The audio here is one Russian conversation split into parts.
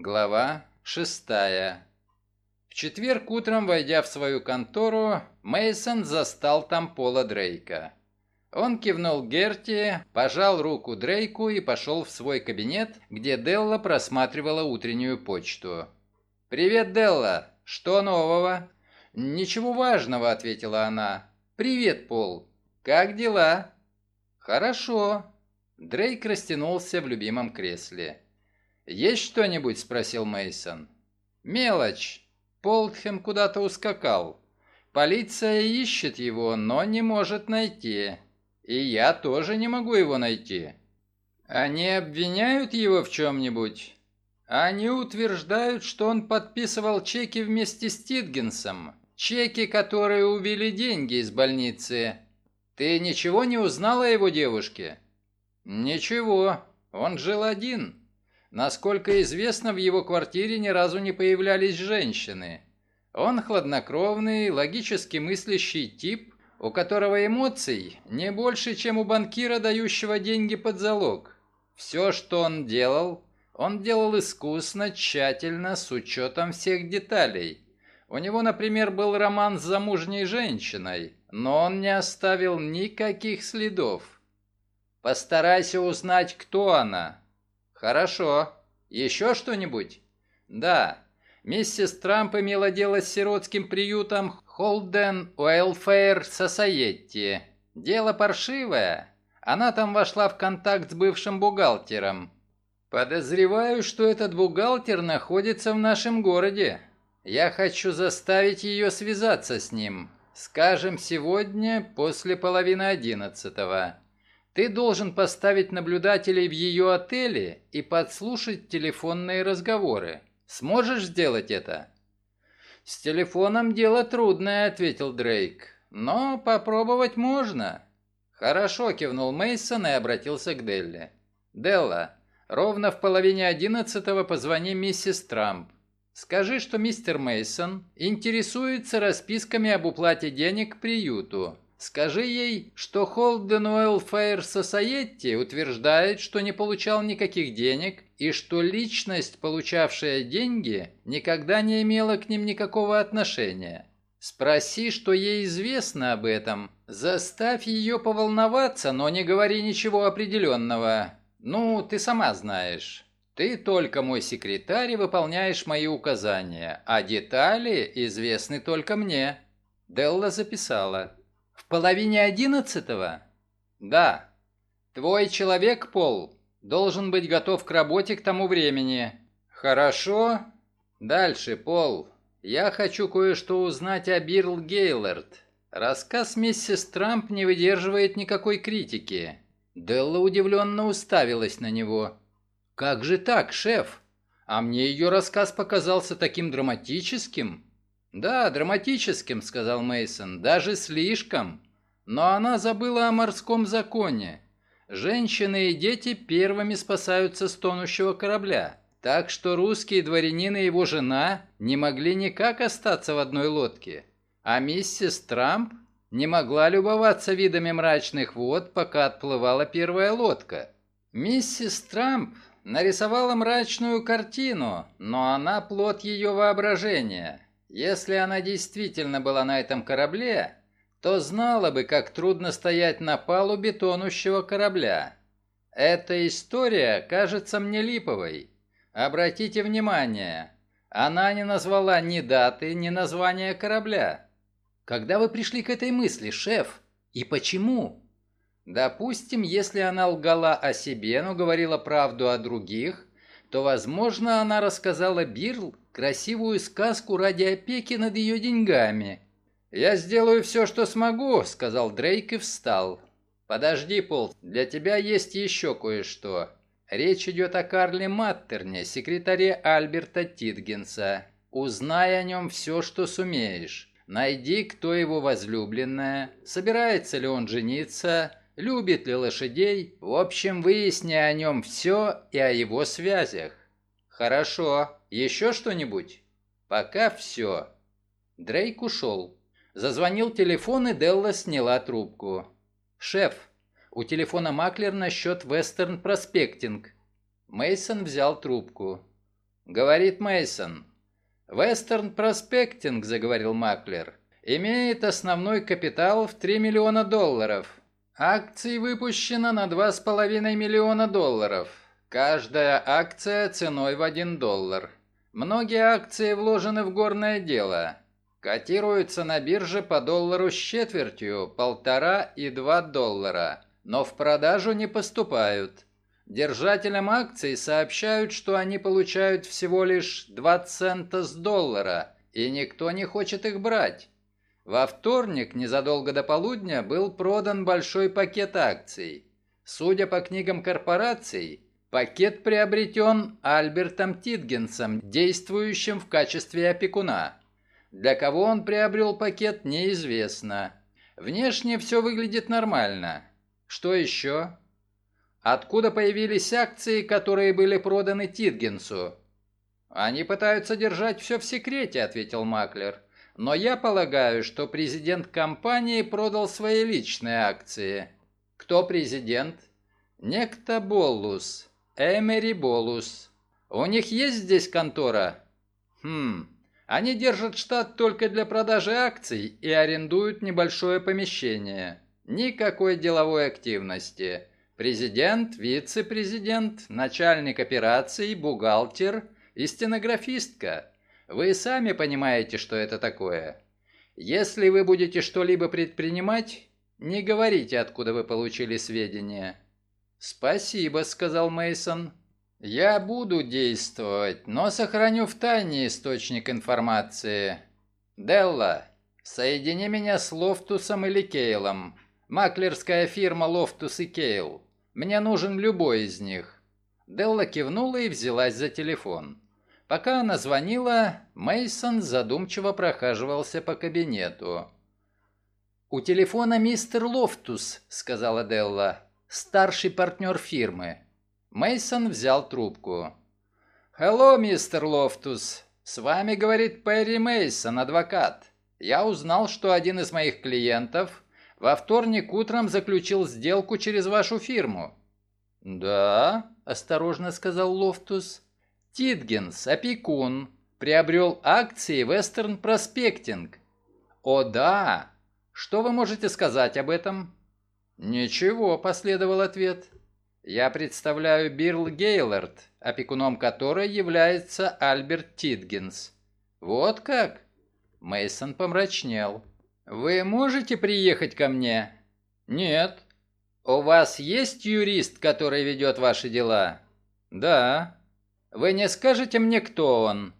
Глава шестая. В четверг утром, войдя в свою контору, Мейсон застал там Пола Дрейка. Он кивнул Герти, пожал руку Дрейку и пошел в свой кабинет, где Делла просматривала утреннюю почту. «Привет, Делла! Что нового?» «Ничего важного», — ответила она. «Привет, Пол. Как дела?» «Хорошо». Дрейк растянулся в любимом кресле. «Есть что-нибудь?» – спросил Мейсон. «Мелочь. Полтхэм куда-то ускакал. Полиция ищет его, но не может найти. И я тоже не могу его найти. Они обвиняют его в чем-нибудь?» Они утверждают, что он подписывал чеки вместе с Титгенсом. Чеки, которые увели деньги из больницы. Ты ничего не узнала о его девушке? Ничего. Он жил один. Насколько известно, в его квартире ни разу не появлялись женщины. Он хладнокровный, логически мыслящий тип, у которого эмоций не больше, чем у банкира, дающего деньги под залог. Все, что он делал, он делал искусно, тщательно, с учетом всех деталей. У него, например, был роман с замужней женщиной, но он не оставил никаких следов. Постарайся узнать, кто она, «Хорошо. Еще что-нибудь?» «Да. Миссис Трамп имела дело с сиротским приютом Холден Уэлфэйр Сосаетти. Дело паршивое. Она там вошла в контакт с бывшим бухгалтером. Подозреваю, что этот бухгалтер находится в нашем городе. Я хочу заставить ее связаться с ним. Скажем, сегодня после половины одиннадцатого. Ты должен поставить наблюдателей в ее отеле и подслушать телефонные разговоры. Сможешь сделать это?» «С телефоном дело трудное», — ответил Дрейк. «Но попробовать можно». «Хорошо», — кивнул Мейсон и обратился к Делле. «Делла, ровно в половине одиннадцатого позвони миссис Трамп. Скажи, что мистер Мейсон интересуется расписками об уплате денег приюту. Скажи ей, что Холден Уэлфэйр Сосаетти утверждает, что не получал никаких денег и что личность, получавшая деньги, никогда не имела к ним никакого отношения. Спроси, что ей известно об этом. Заставь ее поволноваться, но не говори ничего определенного. Ну, ты сама знаешь. Ты только мой секретарь и выполняешь мои указания, а детали известны только мне». Делла записала половине одиннадцатого? Да. Твой человек, Пол, должен быть готов к работе к тому времени. Хорошо. Дальше, Пол. Я хочу кое-что узнать о Бирл Гейлорд. Рассказ миссис Трамп не выдерживает никакой критики. Делла удивленно уставилась на него. «Как же так, шеф? А мне ее рассказ показался таким драматическим». «Да, драматическим», — сказал Мейсон, даже слишком. Но она забыла о морском законе. Женщины и дети первыми спасаются с тонущего корабля. Так что русский дворянин и его жена не могли никак остаться в одной лодке. А миссис Трамп не могла любоваться видами мрачных вод, пока отплывала первая лодка. Миссис Трамп нарисовала мрачную картину, но она плод ее воображения. Если она действительно была на этом корабле, то знала бы, как трудно стоять на палубе тонущего корабля. Эта история кажется мне липовой. Обратите внимание, она не назвала ни даты, ни названия корабля. Когда вы пришли к этой мысли, шеф? И почему? Допустим, если она лгала о себе, но говорила правду о других, то, возможно, она рассказала Бирл красивую сказку ради опеки над ее деньгами. «Я сделаю все, что смогу», — сказал Дрейк и встал. «Подожди, Пол, для тебя есть еще кое-что. Речь идет о Карле Маттерне, секретаре Альберта Титгенса. Узнай о нем все, что сумеешь. Найди, кто его возлюбленная, собирается ли он жениться, любит ли лошадей. В общем, выясни о нем все и о его связях. Хорошо. Еще что-нибудь? Пока все. Дрейк ушел. Зазвонил телефон, и Делла сняла трубку. «Шеф, у телефона Маклер насчет Вестерн Проспектинг». Мейсон взял трубку. говорит Мейсон. Western Prospecting, заговорил Маклер, имеет основной капитал в 3 миллиона долларов. Акций выпущено на 2,5 миллиона долларов. Каждая акция ценой в 1 доллар. Многие акции вложены в горное дело. Котируются на бирже по доллару с четвертью, полтора и два доллара, но в продажу не поступают. Держателям акций сообщают, что они получают всего лишь 2 цента с доллара, и никто не хочет их брать. Во вторник, незадолго до полудня, был продан большой пакет акций. Судя по книгам корпораций, пакет приобретен Альбертом Титгенсом, действующим в качестве опекуна. Для кого он приобрел пакет, неизвестно. Внешне все выглядит нормально. Что еще? Откуда появились акции, которые были проданы Титгенсу? Они пытаются держать все в секрете, ответил Маклер. Но я полагаю, что президент компании продал свои личные акции. Кто президент? Некто Боллус. Эмери Боллус. У них есть здесь контора? Хм, они держат штат только для продажи акций и арендуют небольшое помещение. Никакой деловой активности. Президент, вице-президент, начальник операций, бухгалтер и стенографистка. Вы сами понимаете, что это такое. Если вы будете что-либо предпринимать, не говорите, откуда вы получили сведения. Спасибо, сказал Мейсон. Я буду действовать, но сохраню в тайне источник информации. Делла, соедини меня с Лофтусом или Кейлом. Маклерская фирма Лофтус и Кейл. Мне нужен любой из них. Делла кивнула и взялась за телефон. Пока она звонила, Мейсон задумчиво прохаживался по кабинету. «У телефона мистер Лофтус», — сказала Делла, — «старший партнер фирмы». Мейсон взял трубку. «Алло, мистер Лофтус. С вами говорит Перри Мейсон, адвокат. Я узнал, что один из моих клиентов во вторник утром заключил сделку через вашу фирму». «Да?» – осторожно сказал Лофтус. Титгенс, опекун, приобрел акции Western Prospecting. О да! Что вы можете сказать об этом? Ничего, последовал ответ. Я представляю Бирл Гейлорд, опекуном которой является Альберт Титгенс. Вот как? Мейсон помрачнел. Вы можете приехать ко мне? Нет. У вас есть юрист, который ведет ваши дела? Да. Вы не скажете мне, кто он?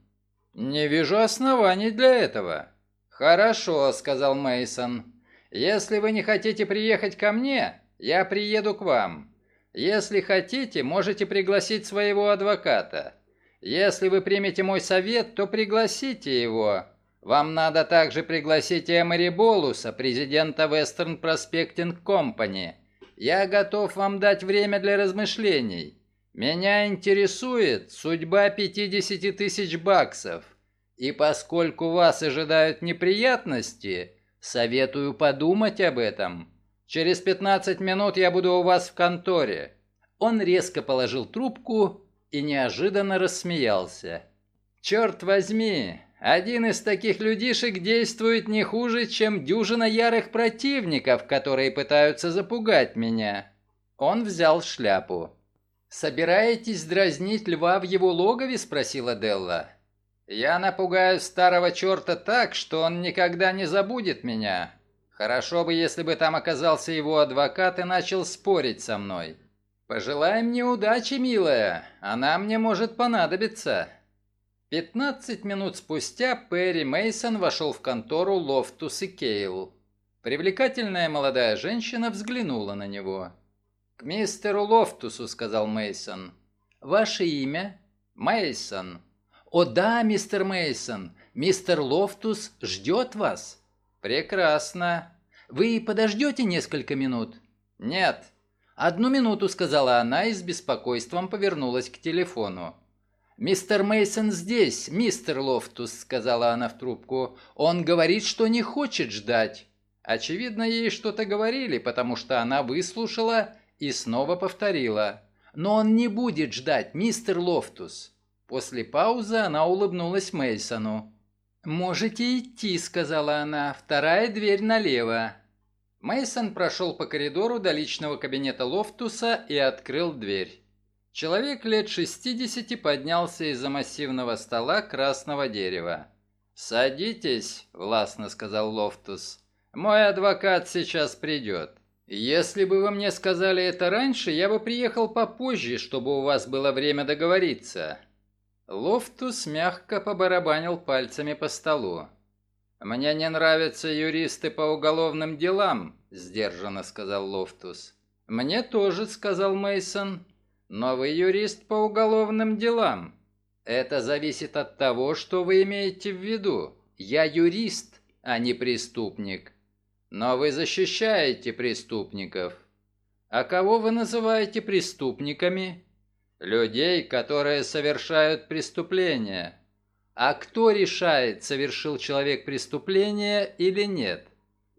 Не вижу оснований для этого. Хорошо, сказал Мейсон. Если вы не хотите приехать ко мне, я приеду к вам. Если хотите, можете пригласить своего адвоката. Если вы примете мой совет, то пригласите его. Вам надо также пригласить Эмери Болуса, президента Western Prospecting Company. Я готов вам дать время для размышлений. Меня интересует судьба 50 тысяч баксов. И поскольку вас ожидают неприятности, советую подумать об этом. Через 15 минут я буду у вас в конторе». Он резко положил трубку и неожиданно рассмеялся. «Черт возьми, один из таких людишек действует не хуже, чем дюжина ярых противников, которые пытаются запугать меня». Он взял шляпу. «Собираетесь дразнить льва в его логове?» – спросила Делла. «Я напугаю старого черта так, что он никогда не забудет меня. Хорошо бы, если бы там оказался его адвокат и начал спорить со мной. Пожелай мне удачи, милая, она мне может понадобиться». Пятнадцать минут спустя Перри Мейсон вошел в контору Лофтус и Кейл. Привлекательная молодая женщина взглянула на него. «К мистеру Лофтусу», — сказал Мейсон. «Ваше имя?» «Мейсон». «О да, мистер Мейсон, мистер Лофтус ждет вас». «Прекрасно. Вы подождете несколько минут?» «Нет». «Одну минуту», — сказала она и с беспокойством повернулась к телефону. «Мистер Мейсон здесь, мистер Лофтус», — сказала она в трубку. «Он говорит, что не хочет ждать». Очевидно, ей что-то говорили, потому что она выслушала и снова повторила. «Но он не будет ждать, мистер Лофтус». После паузы она улыбнулась Мейсону. «Можете идти», — сказала она. «Вторая дверь налево». Мейсон прошел по коридору до личного кабинета Лофтуса и открыл дверь. Человек лет 60 поднялся из-за массивного стола красного дерева. «Садитесь», — властно сказал Лофтус. «Мой адвокат сейчас придет». «Если бы вы мне сказали это раньше, я бы приехал попозже, чтобы у вас было время договориться». Лофтус мягко побарабанил пальцами по столу. «Мне не нравятся юристы по уголовным делам», — сдержанно сказал Лофтус. «Мне тоже», — сказал Мейсон. «Но вы юрист по уголовным делам. Это зависит от того, что вы имеете в виду. Я юрист, а не преступник. Но вы защищаете преступников. А кого вы называете преступниками? Людей, которые совершают преступления. А кто решает, совершил человек преступление или нет?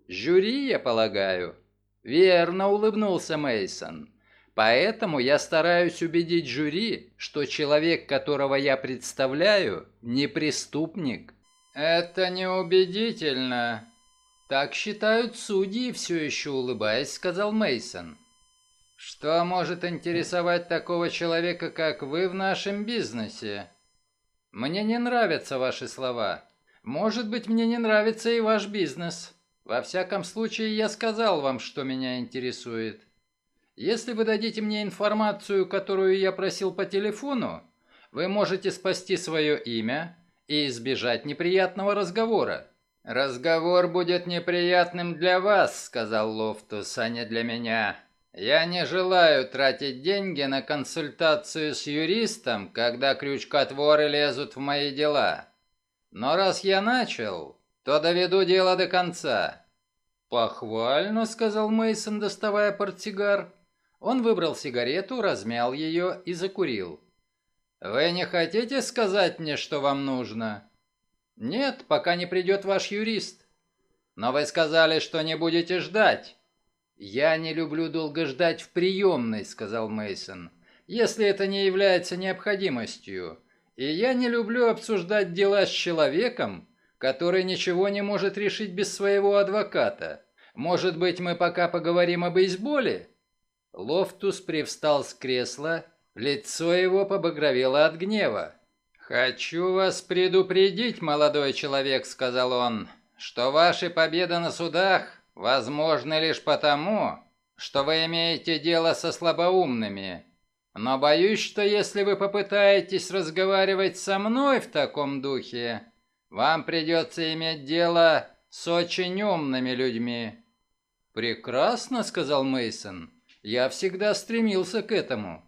Жюри, я полагаю. Верно улыбнулся Мейсон. Поэтому я стараюсь убедить жюри, что человек, которого я представляю, не преступник. Это неубедительно, «Так считают судьи», — все еще улыбаясь, сказал Мейсон. «Что может интересовать такого человека, как вы, в нашем бизнесе?» «Мне не нравятся ваши слова. Может быть, мне не нравится и ваш бизнес. Во всяком случае, я сказал вам, что меня интересует. Если вы дадите мне информацию, которую я просил по телефону, вы можете спасти свое имя и избежать неприятного разговора. «Разговор будет неприятным для вас», — сказал Лофтус, — «а не для меня. Я не желаю тратить деньги на консультацию с юристом, когда крючкотворы лезут в мои дела. Но раз я начал, то доведу дело до конца». «Похвально», — сказал Мейсон, доставая портсигар. Он выбрал сигарету, размял ее и закурил. «Вы не хотите сказать мне, что вам нужно?» «Нет, пока не придет ваш юрист». «Но вы сказали, что не будете ждать». «Я не люблю долго ждать в приемной», — сказал Мейсон, «если это не является необходимостью. И я не люблю обсуждать дела с человеком, который ничего не может решить без своего адвоката. Может быть, мы пока поговорим о бейсболе?» Лофтус привстал с кресла, лицо его побагровело от гнева. «Хочу вас предупредить, молодой человек», — сказал он, «что ваши победы на судах возможны лишь потому, что вы имеете дело со слабоумными. Но боюсь, что если вы попытаетесь разговаривать со мной в таком духе, вам придется иметь дело с очень умными людьми». «Прекрасно», — сказал Мейсон. «Я всегда стремился к этому».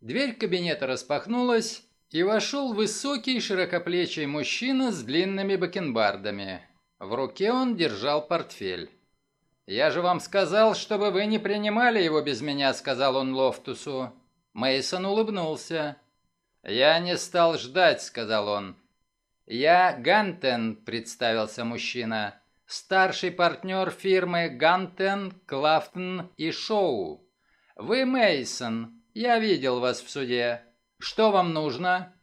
Дверь кабинета распахнулась, и вошел высокий широкоплечий мужчина с длинными бакенбардами. В руке он держал портфель. «Я же вам сказал, чтобы вы не принимали его без меня», — сказал он Лофтусу. Мейсон улыбнулся. «Я не стал ждать», — сказал он. «Я Гантен», — представился мужчина. «Старший партнер фирмы Гантен, Клафтон и Шоу. Вы Мейсон. Я видел вас в суде. Что вам нужно?»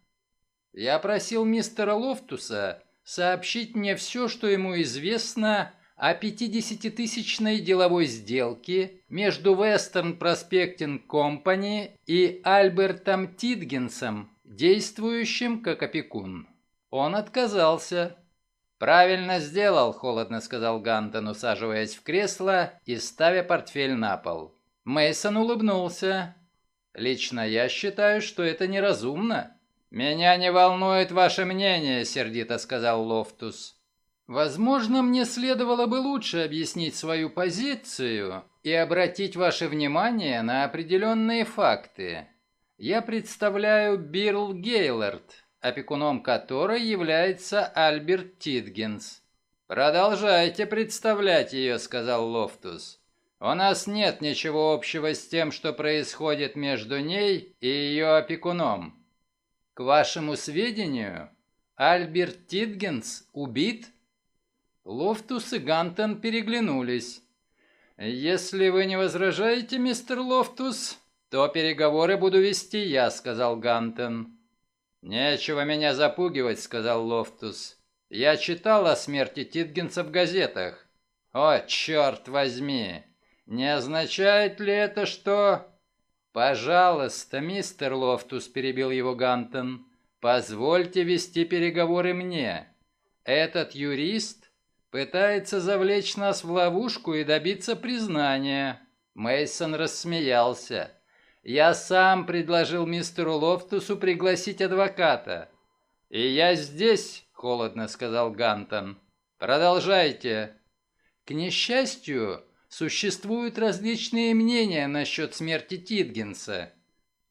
Я просил мистера Лофтуса сообщить мне все, что ему известно о 50-тысячной деловой сделке между Western Prospecting Company и Альбертом Титгенсом, действующим как опекун. Он отказался. «Правильно сделал», — холодно сказал Гантон, усаживаясь в кресло и ставя портфель на пол. Мейсон улыбнулся. Лично я считаю, что это неразумно. Меня не волнует ваше мнение, сердито сказал Лофтус. Возможно, мне следовало бы лучше объяснить свою позицию и обратить ваше внимание на определенные факты. Я представляю Бирл Гейлорд, опекуном которой является Альберт Титгенс. «Продолжайте представлять ее», — сказал Лофтус. У нас нет ничего общего с тем, что происходит между ней и ее опекуном. К вашему сведению, Альберт Титгенс убит? Лофтус и Гантон переглянулись. «Если вы не возражаете, мистер Лофтус, то переговоры буду вести я», — сказал Гантон. «Нечего меня запугивать», — сказал Лофтус. «Я читал о смерти Титгенса в газетах. О, черт возьми! Не означает ли это, что...» «Пожалуйста, мистер Лофтус», — перебил его Гантон, — «позвольте вести переговоры мне. Этот юрист пытается завлечь нас в ловушку и добиться признания». Мейсон рассмеялся. Я сам предложил мистеру Лофтусу пригласить адвоката. И я здесь, холодно сказал Гантон. Продолжайте. К несчастью, существуют различные мнения насчет смерти Титгенса.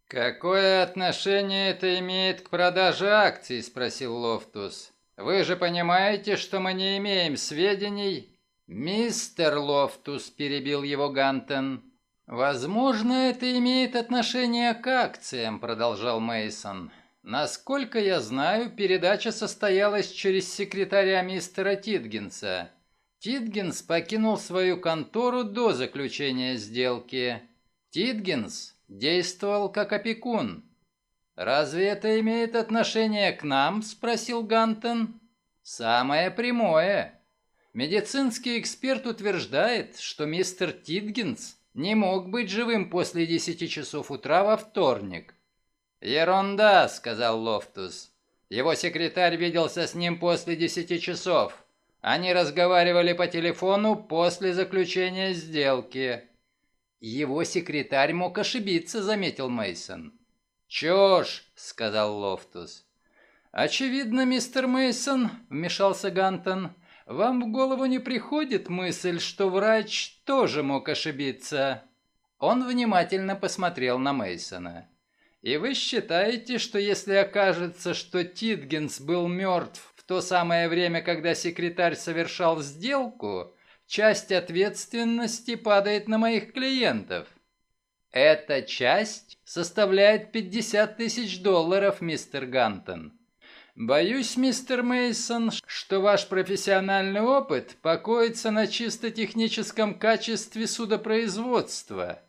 Какое отношение это имеет к продаже акций, спросил Лофтус. Вы же понимаете, что мы не имеем сведений? Мистер Лофтус перебил его Гантон. Возможно, это имеет отношение к акциям, продолжал Мейсон. Насколько я знаю, передача состоялась через секретаря мистера Титгенса. Титгенс покинул свою контору до заключения сделки. Титгенс действовал как опекун. «Разве это имеет отношение к нам?» – спросил Гантон. «Самое прямое. Медицинский эксперт утверждает, что мистер Титгенс – не мог быть живым после десяти часов утра во вторник. «Ерунда», — сказал Лофтус. «Его секретарь виделся с ним после десяти часов. Они разговаривали по телефону после заключения сделки». «Его секретарь мог ошибиться», — заметил Мейсон. «Чушь», — сказал Лофтус. «Очевидно, мистер Мейсон, вмешался Гантон, вам в голову не приходит мысль, что врач тоже мог ошибиться? Он внимательно посмотрел на Мейсона. И вы считаете, что если окажется, что Титгенс был мертв в то самое время, когда секретарь совершал сделку, часть ответственности падает на моих клиентов? Эта часть составляет 50 тысяч долларов, мистер Гантон. Боюсь, мистер Мейсон, что ваш профессиональный опыт покоится на чисто техническом качестве судопроизводства.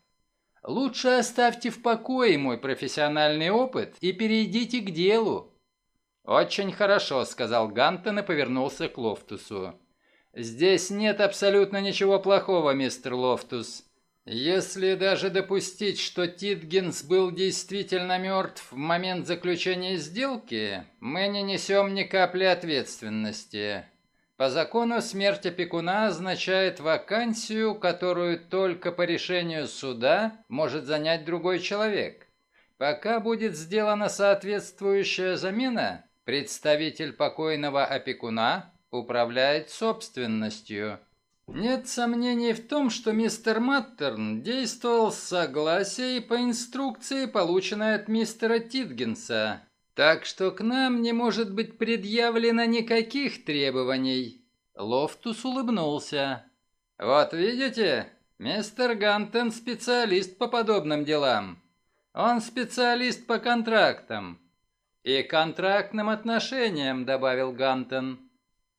Лучше оставьте в покое мой профессиональный опыт и перейдите к делу. Очень хорошо, сказал Гантон и повернулся к Лофтусу. Здесь нет абсолютно ничего плохого, мистер Лофтус. Если даже допустить, что Титгенс был действительно мертв в момент заключения сделки, мы не несем ни капли ответственности. По закону смерть опекуна означает вакансию, которую только по решению суда может занять другой человек. Пока будет сделана соответствующая замена, представитель покойного опекуна управляет собственностью – нет сомнений в том, что мистер Маттерн действовал с согласия и по инструкции, полученной от мистера Титгенса. Так что к нам не может быть предъявлено никаких требований. Лофтус улыбнулся. Вот видите, мистер Гантен специалист по подобным делам. Он специалист по контрактам. И контрактным отношениям, добавил Гантен.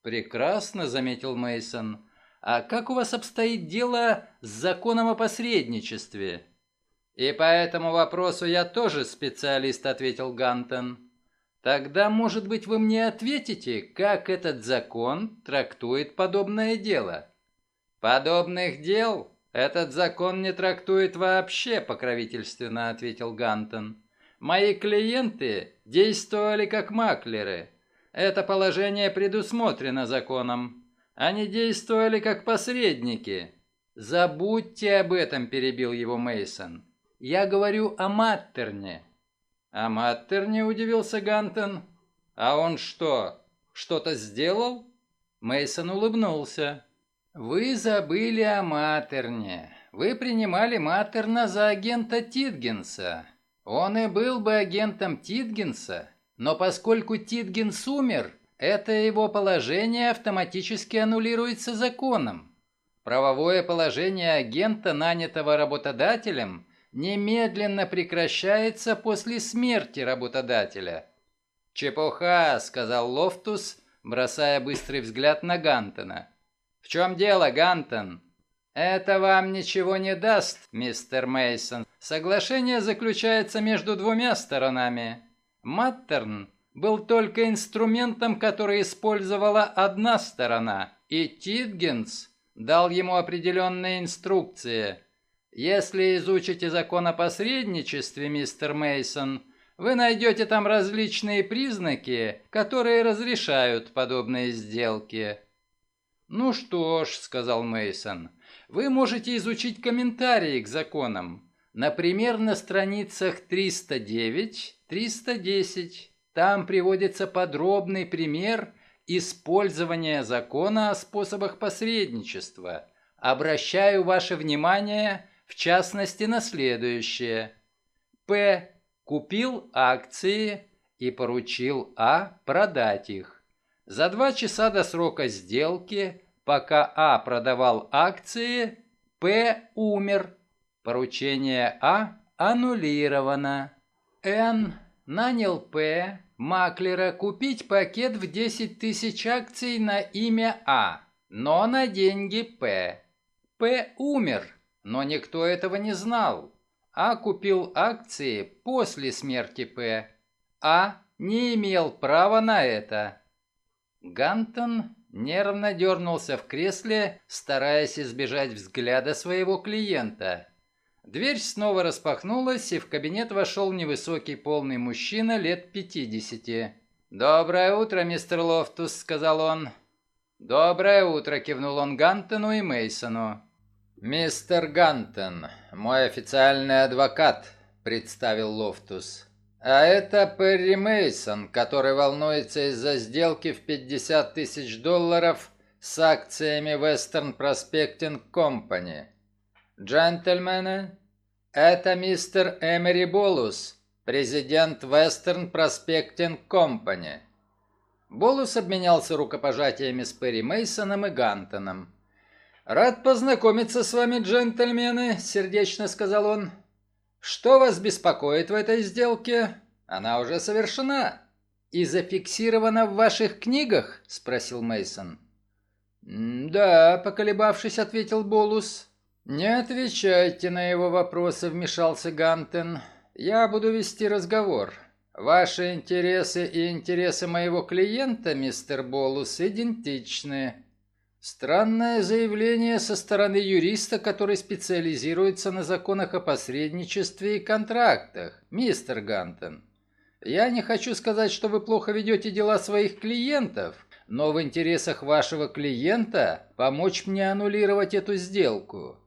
Прекрасно, заметил Мейсон. А как у вас обстоит дело с законом о посредничестве? И по этому вопросу я тоже специалист, ответил Гантон. Тогда, может быть, вы мне ответите, как этот закон трактует подобное дело? Подобных дел этот закон не трактует вообще, покровительственно ответил Гантон. Мои клиенты действовали как маклеры. Это положение предусмотрено законом. Они действовали как посредники. Забудьте об этом, перебил его Мейсон. Я говорю о Маттерне. О Маттерне удивился Гантон. А он что, что-то сделал? Мейсон улыбнулся. Вы забыли о Маттерне. Вы принимали Маттерна за агента Титгенса. Он и был бы агентом Титгенса, но поскольку Титгенс умер, это его положение автоматически аннулируется законом. Правовое положение агента, нанятого работодателем, немедленно прекращается после смерти работодателя. «Чепуха», — сказал Лофтус, бросая быстрый взгляд на Гантона. «В чем дело, Гантон?» «Это вам ничего не даст, мистер Мейсон. Соглашение заключается между двумя сторонами. Маттерн был только инструментом, который использовала одна сторона, и Титгенс дал ему определенные инструкции. Если изучите закон о посредничестве, мистер Мейсон, вы найдете там различные признаки, которые разрешают подобные сделки. Ну что ж, сказал Мейсон, вы можете изучить комментарии к законам. Например, на страницах 309-310. Там приводится подробный пример использования закона о способах посредничества. Обращаю ваше внимание, в частности, на следующее. П. Купил акции и поручил А продать их. За два часа до срока сделки, пока А продавал акции, П умер. Поручение А аннулировано. Н нанял П, маклера, купить пакет в 10 тысяч акций на имя А, но на деньги П. П умер, но никто этого не знал. А купил акции после смерти П. А не имел права на это. Гантон нервно дернулся в кресле, стараясь избежать взгляда своего клиента. Дверь снова распахнулась, и в кабинет вошел невысокий полный мужчина лет пятидесяти. «Доброе утро, мистер Лофтус», — сказал он. «Доброе утро», — кивнул он Гантону и Мейсону. «Мистер Гантон, мой официальный адвокат», — представил Лофтус. «А это Перри Мейсон, который волнуется из-за сделки в 50 тысяч долларов с акциями Western Prospecting Company». «Джентльмены, это мистер Эмери Болус, президент Western Prospecting Company». Болус обменялся рукопожатиями с Перри Мейсоном и Гантоном. «Рад познакомиться с вами, джентльмены», — сердечно сказал он. «Что вас беспокоит в этой сделке? Она уже совершена и зафиксирована в ваших книгах?» — спросил Мейсон. «Да», — поколебавшись, ответил Болус. «Не отвечайте на его вопросы», — вмешался Гантен. «Я буду вести разговор. Ваши интересы и интересы моего клиента, мистер Болус, идентичны. Странное заявление со стороны юриста, который специализируется на законах о посредничестве и контрактах, мистер Гантен. Я не хочу сказать, что вы плохо ведете дела своих клиентов, но в интересах вашего клиента помочь мне аннулировать эту сделку.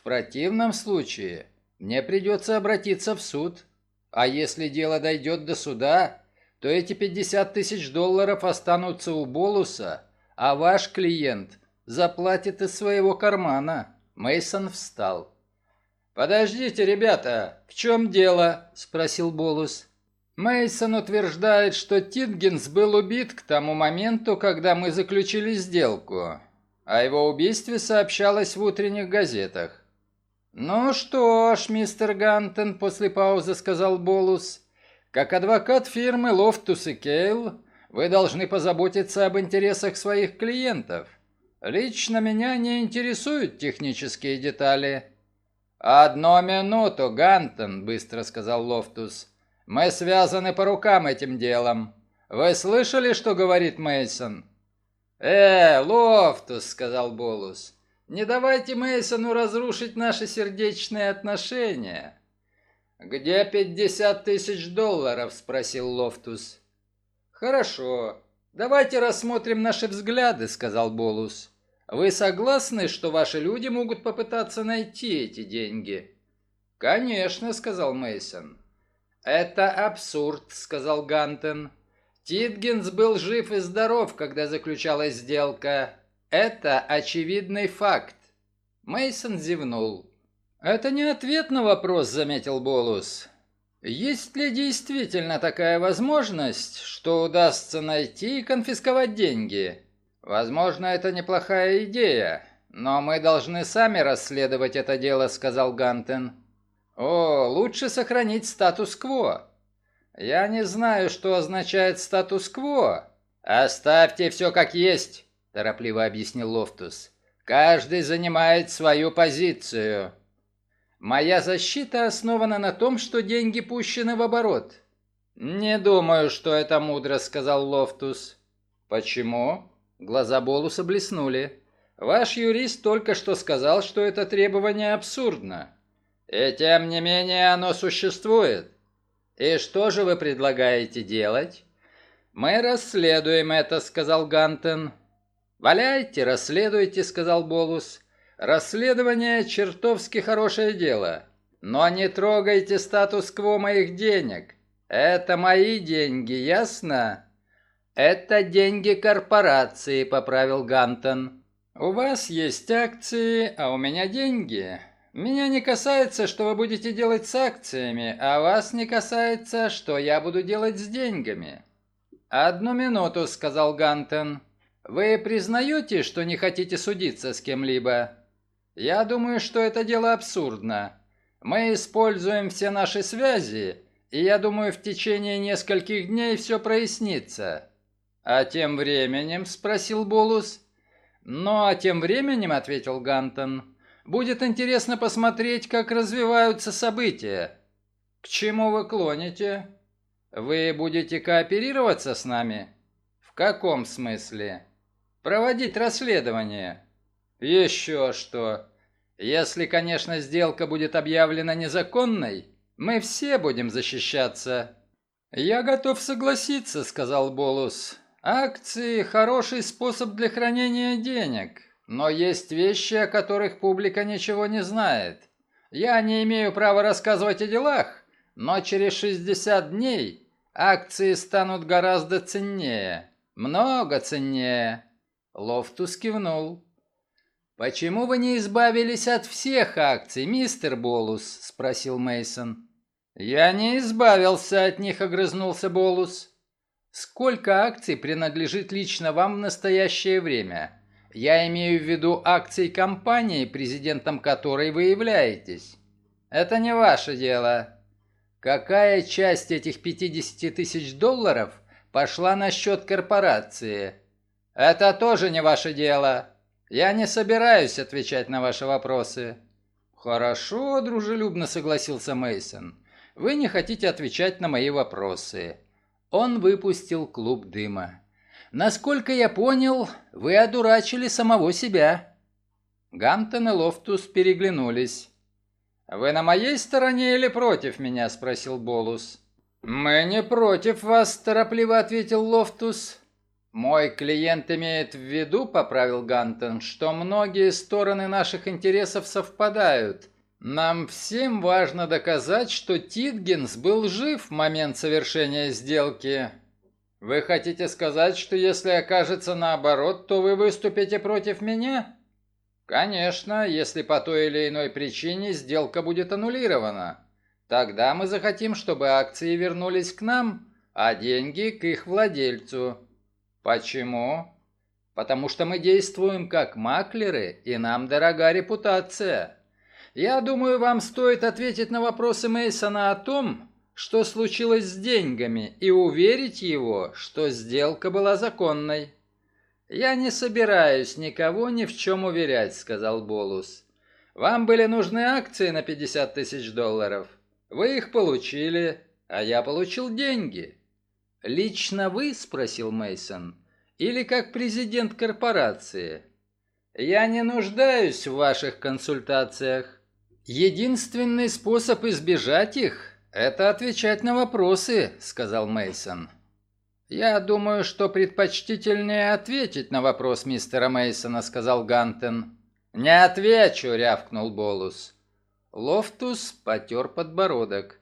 В противном случае мне придется обратиться в суд. А если дело дойдет до суда, то эти 50 тысяч долларов останутся у Болуса, а ваш клиент заплатит из своего кармана. Мейсон встал. «Подождите, ребята, в чем дело?» – спросил Болус. Мейсон утверждает, что Титгенс был убит к тому моменту, когда мы заключили сделку. О его убийстве сообщалось в утренних газетах. «Ну что ж, мистер Гантон», — после паузы сказал Болус, «как адвокат фирмы Лофтус и Кейл, вы должны позаботиться об интересах своих клиентов. Лично меня не интересуют технические детали». «Одну минуту, Гантон», — быстро сказал Лофтус. «Мы связаны по рукам этим делом. Вы слышали, что говорит Мейсон? «Э, Лофтус», — сказал Болус, — не давайте Мейсону разрушить наши сердечные отношения. Где пятьдесят тысяч долларов? спросил Лофтус. Хорошо. Давайте рассмотрим наши взгляды, сказал Болус. Вы согласны, что ваши люди могут попытаться найти эти деньги? Конечно, сказал Мейсон. Это абсурд, сказал Гантен. Титгенс был жив и здоров, когда заключалась сделка. Это очевидный факт. Мейсон зевнул. Это не ответ на вопрос, заметил Болус. Есть ли действительно такая возможность, что удастся найти и конфисковать деньги? Возможно, это неплохая идея, но мы должны сами расследовать это дело, сказал Гантен. О, лучше сохранить статус-кво. Я не знаю, что означает статус-кво. Оставьте все как есть торопливо объяснил Лофтус. Каждый занимает свою позицию. Моя защита основана на том, что деньги пущены в оборот. «Не думаю, что это мудро», — сказал Лофтус. «Почему?» Глаза Болуса блеснули. «Ваш юрист только что сказал, что это требование абсурдно. И тем не менее оно существует. И что же вы предлагаете делать?» «Мы расследуем это», — сказал Гантен. «Валяйте, расследуйте», — сказал Болус. «Расследование — чертовски хорошее дело. Но не трогайте статус-кво моих денег. Это мои деньги, ясно?» «Это деньги корпорации», — поправил Гантон. «У вас есть акции, а у меня деньги. Меня не касается, что вы будете делать с акциями, а вас не касается, что я буду делать с деньгами». «Одну минуту», — сказал Гантон. «Вы признаете, что не хотите судиться с кем-либо?» «Я думаю, что это дело абсурдно. Мы используем все наши связи, и я думаю, в течение нескольких дней все прояснится». «А тем временем?» – спросил Болус. «Ну, а тем временем», – ответил Гантон, – «будет интересно посмотреть, как развиваются события». «К чему вы клоните?» «Вы будете кооперироваться с нами?» «В каком смысле?» «Проводить расследование». «Еще что. Если, конечно, сделка будет объявлена незаконной, мы все будем защищаться». «Я готов согласиться», — сказал Болус. «Акции – хороший способ для хранения денег, но есть вещи, о которых публика ничего не знает. Я не имею права рассказывать о делах, но через 60 дней акции станут гораздо ценнее, много ценнее». Лофтус кивнул. «Почему вы не избавились от всех акций, мистер Болус?» – спросил Мейсон. «Я не избавился от них», – огрызнулся Болус. «Сколько акций принадлежит лично вам в настоящее время? Я имею в виду акции компании, президентом которой вы являетесь. Это не ваше дело. Какая часть этих 50 тысяч долларов пошла на счет корпорации? Это тоже не ваше дело. Я не собираюсь отвечать на ваши вопросы. Хорошо, дружелюбно согласился Мейсон. Вы не хотите отвечать на мои вопросы. Он выпустил клуб дыма. Насколько я понял, вы одурачили самого себя. Гантон и Лофтус переглянулись. «Вы на моей стороне или против меня?» – спросил Болус. «Мы не против вас», – торопливо ответил Лофтус. «Мой клиент имеет в виду, — поправил Гантон, — что многие стороны наших интересов совпадают. Нам всем важно доказать, что Титгенс был жив в момент совершения сделки. Вы хотите сказать, что если окажется наоборот, то вы выступите против меня?» Конечно, если по той или иной причине сделка будет аннулирована. Тогда мы захотим, чтобы акции вернулись к нам, а деньги к их владельцу. Почему? Потому что мы действуем как маклеры, и нам дорога репутация. Я думаю, вам стоит ответить на вопросы Мейсона о том, что случилось с деньгами, и уверить его, что сделка была законной. «Я не собираюсь никого ни в чем уверять», — сказал Болус. «Вам были нужны акции на 50 тысяч долларов. Вы их получили, а я получил деньги». «Лично вы?» — спросил Мейсон. «Или как президент корпорации?» «Я не нуждаюсь в ваших консультациях. Единственный способ избежать их — это отвечать на вопросы», — сказал Мейсон. «Я думаю, что предпочтительнее ответить на вопрос мистера Мейсона, сказал Гантен. «Не отвечу!» — рявкнул Болус. Лофтус потер подбородок.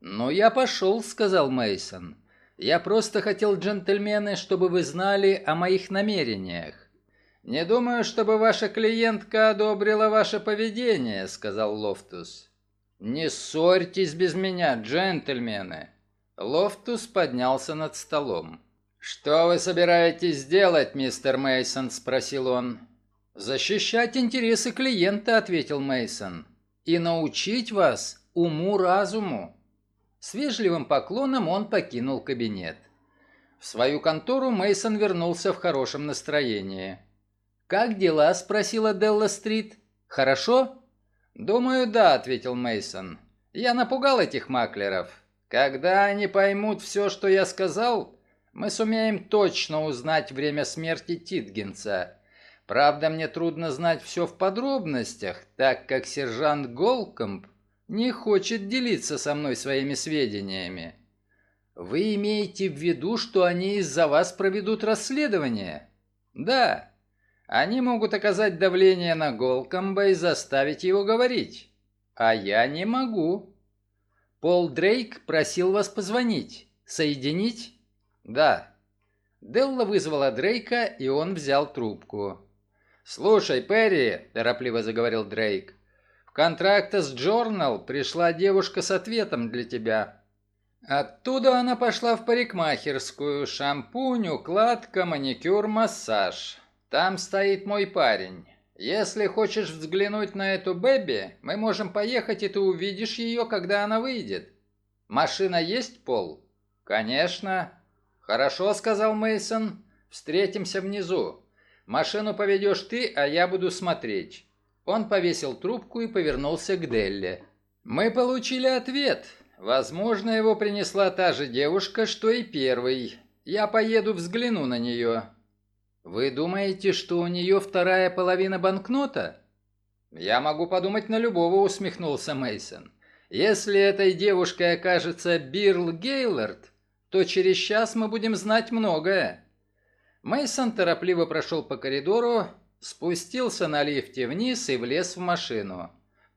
«Ну, я пошел», — сказал Мейсон. «Я просто хотел, джентльмены, чтобы вы знали о моих намерениях». «Не думаю, чтобы ваша клиентка одобрила ваше поведение», — сказал Лофтус. «Не ссорьтесь без меня, джентльмены. Лофтус поднялся над столом. «Что вы собираетесь сделать, мистер Мейсон? спросил он. «Защищать интересы клиента», — ответил Мейсон, «и научить вас уму-разуму». С вежливым поклоном он покинул кабинет. В свою контору Мейсон вернулся в хорошем настроении. «Как дела?» – спросила Делла Стрит. «Хорошо?» «Думаю, да», – ответил Мейсон. «Я напугал этих маклеров. Когда они поймут все, что я сказал, мы сумеем точно узнать время смерти Титгенса. Правда, мне трудно знать все в подробностях, так как сержант Голкомп не хочет делиться со мной своими сведениями. Вы имеете в виду, что они из-за вас проведут расследование? Да. Они могут оказать давление на Голкомба и заставить его говорить. А я не могу. Пол Дрейк просил вас позвонить. Соединить? Да. Делла вызвала Дрейка, и он взял трубку. «Слушай, Перри», – торопливо заговорил Дрейк, – «в контрактас Journal пришла девушка с ответом для тебя». Оттуда она пошла в парикмахерскую, шампунь, укладка, маникюр, массаж. Там стоит мой парень. Если хочешь взглянуть на эту Бэби, мы можем поехать, и ты увидишь ее, когда она выйдет. Машина есть, Пол? Конечно. Хорошо, сказал Мейсон. Встретимся внизу. Машину поведешь ты, а я буду смотреть. Он повесил трубку и повернулся к Делле. Мы получили ответ. Возможно, его принесла та же девушка, что и первый. Я поеду взгляну на нее. Вы думаете, что у нее вторая половина банкнота? Я могу подумать на любого, усмехнулся Мейсон. Если этой девушкой окажется Бирл Гейлорд, то через час мы будем знать многое. Мейсон торопливо прошел по коридору, спустился на лифте вниз и влез в машину.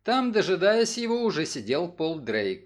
Там, дожидаясь его, уже сидел Пол Дрейк.